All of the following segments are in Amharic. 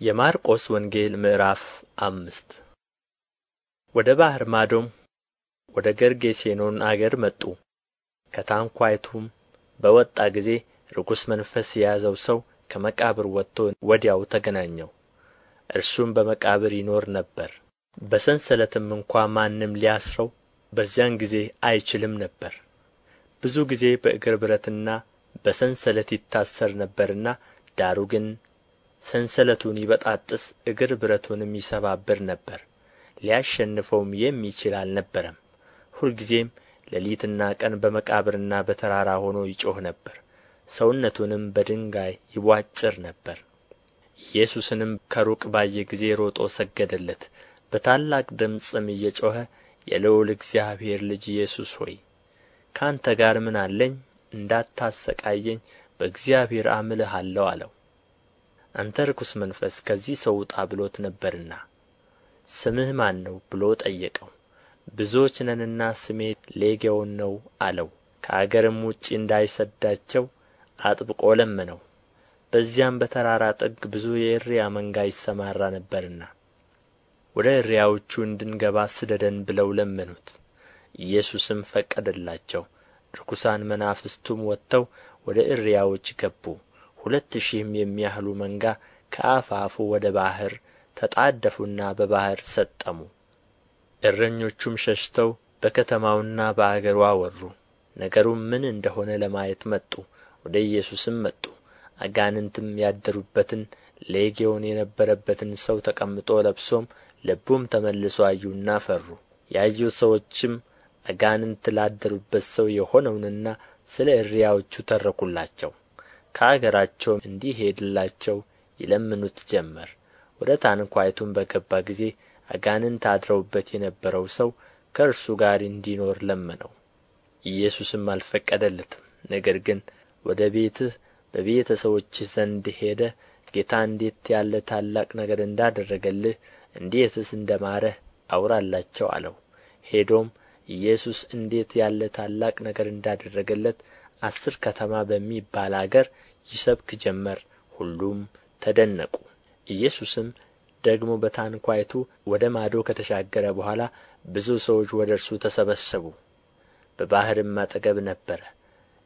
የማርቆስ ወንጌል ምዕራፍ አምስት ወደ ባሕር ማዶም ወደ ጌርጌሴኖን አገር መጡ። ከታንኳይቱም በወጣ ጊዜ ርኩስ መንፈስ የያዘው ሰው ከመቃብር ወጥቶ ወዲያው ተገናኘው። እርሱም በመቃብር ይኖር ነበር፣ በሰንሰለትም እንኳ ማንም ሊያስረው በዚያን ጊዜ አይችልም ነበር። ብዙ ጊዜ በእግር ብረትና በሰንሰለት ይታሰር ነበርና ዳሩ ግን ሰንሰለቱን ይበጣጥስ እግር ብረቱንም ይሰባብር ነበር። ሊያሸንፈውም የሚችል አልነበረም። ሁልጊዜም ሌሊትና ቀን በመቃብርና በተራራ ሆኖ ይጮኽ ነበር። ሰውነቱንም በድንጋይ ይቧጭር ነበር። ኢየሱስንም ከሩቅ ባየ ጊዜ ሮጦ ሰገደለት። በታላቅ ድምፅም እየጮኸ የልዑል እግዚአብሔር ልጅ ኢየሱስ ሆይ ከአንተ ጋር ምን አለኝ? እንዳታሰቃየኝ በእግዚአብሔር አምልሃለሁ አለው አንተ ርኩስ መንፈስ ከዚህ ሰው ውጣ ብሎት ነበርና ስምህ ማን ነው ብሎ ጠየቀው። ብዙዎች ነንና ስሜ ሌጌዎን ነው አለው። ከአገርም ውጭ እንዳይሰዳቸው አጥብቆ ለመነው። በዚያም በተራራ ጥግ ብዙ የእሪያ መንጋ ይሰማራ ነበርና ወደ እሪያዎቹ እንድንገባ ስደደን ብለው ለመኑት። ኢየሱስም ፈቀደላቸው። ርኩሳን መናፍስቱም ወጥተው ወደ እሪያዎች ገቡ ሁለት ሺህም የሚያህሉ መንጋ ከአፋፉ ወደ ባሕር ተጣደፉና በባሕር ሰጠሙ። እረኞቹም ሸሽተው በከተማውና በአገሩ አወሩ ነገሩም ምን እንደ ሆነ ለማየት መጡ ወደ ኢየሱስም መጡ። አጋንንትም ያደሩበትን ሌጌዎን የነበረበትን ሰው ተቀምጦ ለብሶም ልቡም ተመልሶ አዩና ፈሩ። ያዩት ሰዎችም አጋንንት ላደሩበት ሰው የሆነውንና ስለ እሪያዎቹ ተረኩላቸው ከአገራቸውም እንዲሄድላቸው ይለምኑት ጀመር። ወደ ታንኳይቱም በገባ ጊዜ አጋንንት አድረውበት የነበረው ሰው ከእርሱ ጋር እንዲኖር ለመነው። ኢየሱስም አልፈቀደለትም። ነገር ግን ወደ ቤትህ በቤተ ሰዎችህ ዘንድ ሄደህ ጌታ እንዴት ያለ ታላቅ ነገር እንዳደረገልህ እንዴትስ እንደ ማረህ አውራላቸው አለው። ሄዶም ኢየሱስ እንዴት ያለ ታላቅ ነገር እንዳደረገለት አሥር ከተማ በሚባል አገር ይሰብክ ጀመር። ሁሉም ተደነቁ። ኢየሱስም ደግሞ በታንኳይቱ ወደ ማዶ ከተሻገረ በኋላ ብዙ ሰዎች ወደ እርሱ ተሰበሰቡ። በባሕርም አጠገብ ነበረ።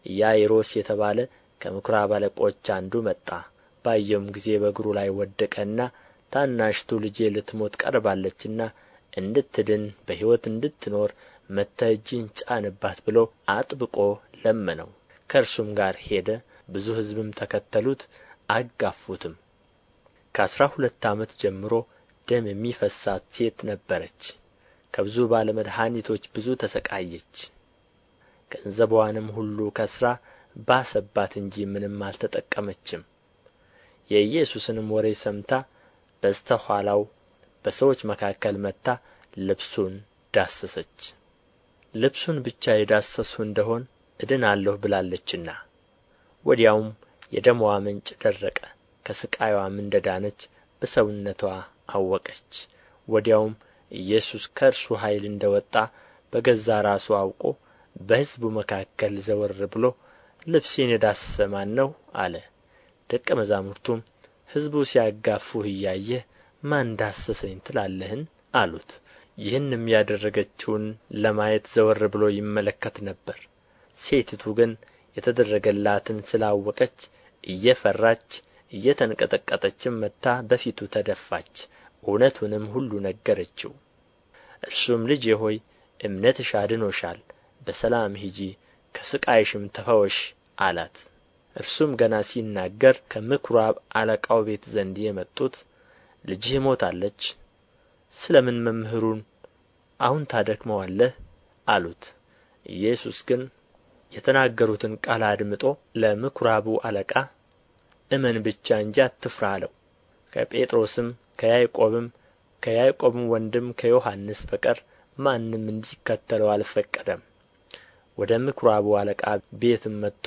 ኢያኢሮስ የተባለ ከምኵራብ አለቆች አንዱ መጣ። ባየውም ጊዜ በእግሩ ላይ ወደቀና ታናሽቱ ልጄ ልትሞት ቀርባለችና እንድትድን በሕይወት እንድትኖር መጥተህ እጅህን ጫንባት ብሎ አጥብቆ ለመነው ከእርሱም ጋር ሄደ ብዙ ሕዝብም ተከተሉት አጋፉትም። ከአሥራ ሁለት ዓመት ጀምሮ ደም የሚፈሳት ሴት ነበረች። ከብዙ ባለ መድኃኒቶች ብዙ ተሰቃየች። ገንዘቧንም ሁሉ ከስራ ባሰባት እንጂ ምንም አልተጠቀመችም። የኢየሱስንም ወሬ ሰምታ በስተ ኋላው በሰዎች መካከል መጥታ ልብሱን ዳሰሰች። ልብሱን ብቻ የዳሰስሁ እንደሆን እድናለሁ ብላለችና። ወዲያውም የደምዋ ምንጭ ደረቀ ከሥቃይዋም እንደ ዳነች በሰውነትዋ አወቀች። ወዲያውም ኢየሱስ ከእርሱ ኃይል እንደ ወጣ በገዛ ራሱ አውቆ በሕዝቡ መካከል ዘወር ብሎ ልብሴን የዳሰሰ ማን ነው አለ። ደቀ መዛሙርቱም ሕዝቡ ሲያጋፉህ እያየህ ማን ዳሰሰኝ ትላለህን አሉት። ይህንም ያደረገችውን ለማየት ዘወር ብሎ ይመለከት ነበር ሴቲቱ ግን የተደረገላትን ስላወቀች እየፈራች እየተንቀጠቀጠችም መጥታ በፊቱ ተደፋች። እውነቱንም ሁሉ ነገረችው። እርሱም ልጄ ሆይ እምነትሽ አድኖሻል በሰላም ሂጂ ከሥቃይሽም ተፈወሽ አላት። እርሱም ገና ሲናገር ከምኵራብ አለቃው ቤት ዘንድ የመጡት ልጅህ ሞታለች ስለ ምን መምህሩን አሁን ታደክመዋለህ? አሉት። ኢየሱስ ግን የተናገሩትን ቃል አድምጦ ለምኵራቡ አለቃ እመን ብቻ እንጂ አትፍራ አለው። ከጴጥሮስም ከያዕቆብም ከያዕቆብም ወንድም ከዮሐንስ በቀር ማንም እንዲከተለው አልፈቀደም። ወደ ምኵራቡ አለቃ ቤትም መጥቶ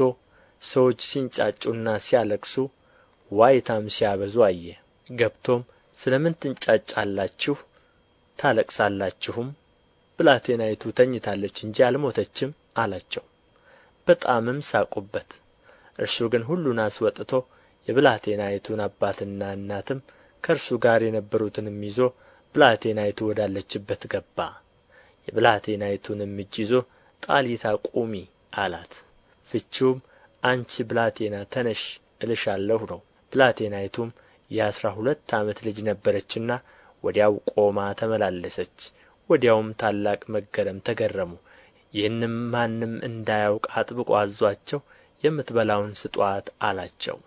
ሰዎች ሲንጫጩና ሲያለቅሱ ዋይታም ሲያበዙ አየ። ገብቶም ስለ ምን ትንጫጫላችሁ? ታለቅሳላችሁም? ብላቴናይቱ ተኝታለች እንጂ አልሞተችም አላቸው በጣምም ሳቁበት። እርሱ ግን ሁሉን አስወጥቶ የብላቴናይቱን አባትና እናትም ከእርሱ ጋር የነበሩትንም ይዞ ብላቴናይቱ ወዳለችበት ገባ። የብላቴናይቱንም እጅ ይዞ ጣሊታ ቁሚ አላት። ፍቺውም አንቺ ብላቴና ተነሺ እልሻለሁ ነው። ብላቴናይቱም የአሥራ ሁለት ዓመት ልጅ ነበረችና ወዲያው ቆማ ተመላለሰች። ወዲያውም ታላቅ መገረም ተገረሙ ይህንም ማንም እንዳያውቅ አጥብቆ አዞአቸው የምትበላውን ስጡአት አላቸው